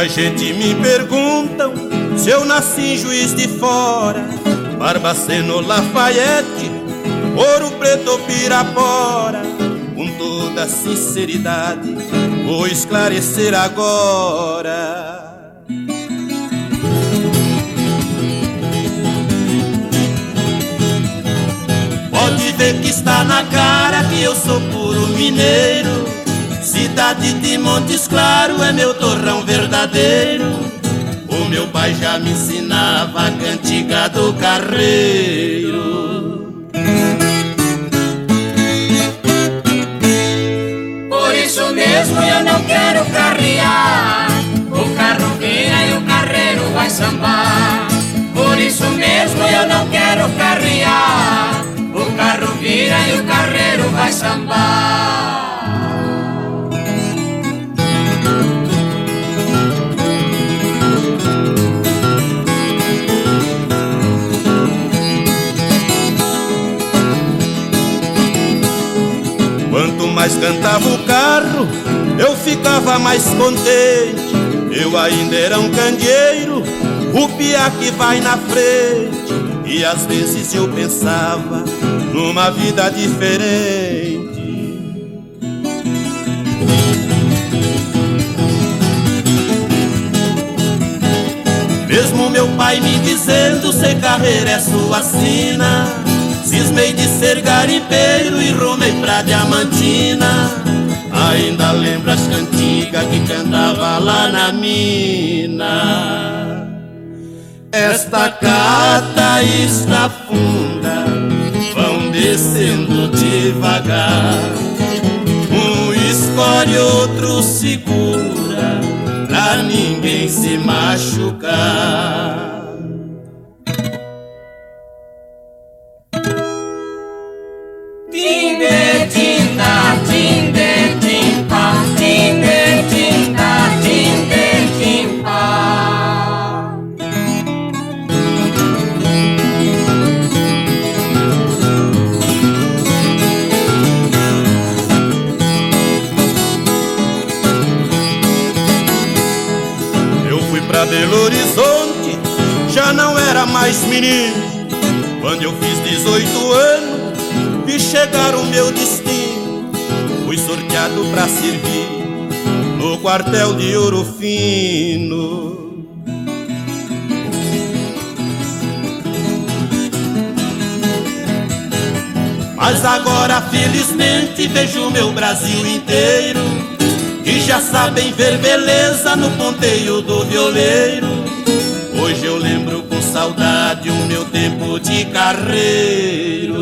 Muita gente me perguntam se eu nasci em Juiz de Fora, Barbaceno, Lafayette, Ouro Preto Pirapora. Com toda sinceridade, vou esclarecer agora. Pode ver que está na cara que eu sou puro mineiro Cidade de Montes Claro é meu torrão verdadeiro. O meu pai já me ensinava a cantiga do carreiro. Por isso mesmo eu não quero carrear. O carro vira e o carreiro vai sambar. Por isso mesmo eu não quero carrear. O carro vira e o carreiro vai sambar. Mais cantava o carro, eu ficava mais contente. Eu ainda era um candeeiro, o piá que vai na frente. E às vezes eu pensava numa vida diferente. Mesmo meu pai me dizendo, ser carreira é sua sina. Cismei de ser garimpeiro e rumei pra Diamantina. Ainda lembro as cantigas que cantava lá na mina. Esta cata está funda Vão descendo devagar. Um escolhe, outro segura Pra ninguém se machucar Belo Horizonte já não era mais menino. Quando eu fiz 18 anos, vi chegar o meu destino. Fui sorteado pra servir no quartel de Ouro Fino. Mas agora, felizmente, vejo meu Brasil inteiro já sabem ver beleza no ponteio do violeiro. Hoje eu lembro com saudade o meu tempo de carreiro.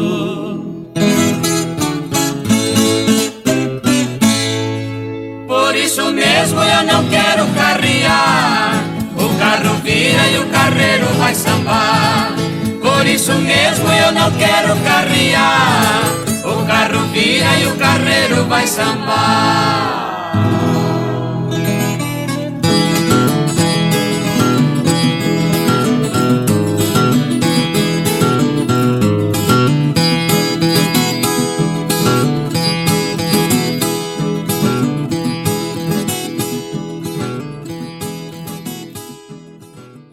Por isso mesmo eu não quero carrear. O carro vira e o carreiro vai sambar. Por isso mesmo eu não quero carrear. O carro vira e o carreiro vai sambar.